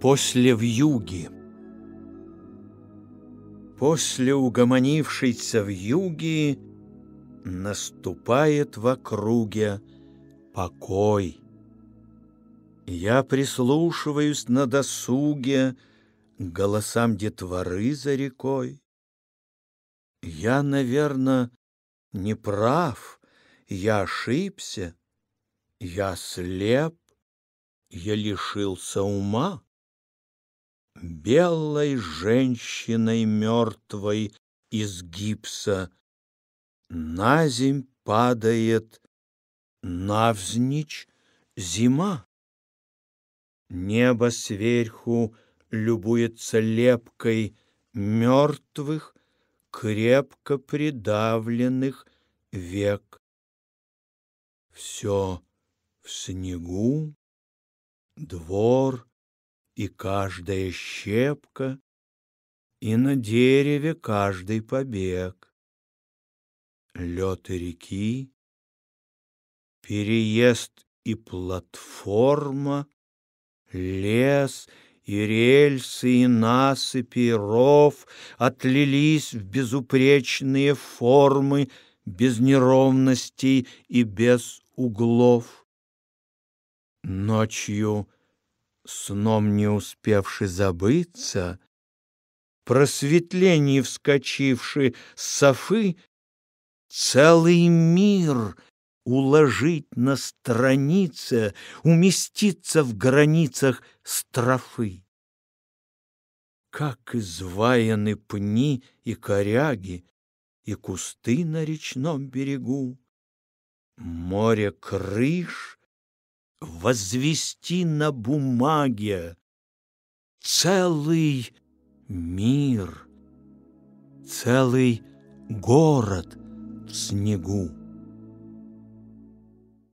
После вьюги После угомонившейся вьюги Наступает в округе покой. Я прислушиваюсь на досуге К голосам детворы за рекой. Я, наверное, не прав, я ошибся, я слеп, я лишился ума. Белой женщиной мертвой из гипса На земь падает навзничь зима. Небо сверху любуется лепкой Мертвых, крепко придавленных век. Все в снегу, двор и каждая щепка, И на дереве каждый побег. Лед и реки, переезд и платформа, Лес и рельсы, и насыпи, ров Отлились в безупречные формы, Без неровностей и без углов. Ночью сном не успевший забыться, просветлений вскочивший с софы, целый мир уложить на странице, уместиться в границах строфы. Как изваяны пни и коряги, и кусты на речном берегу, море крыш возвести на бумаге целый мир, целый город в снегу.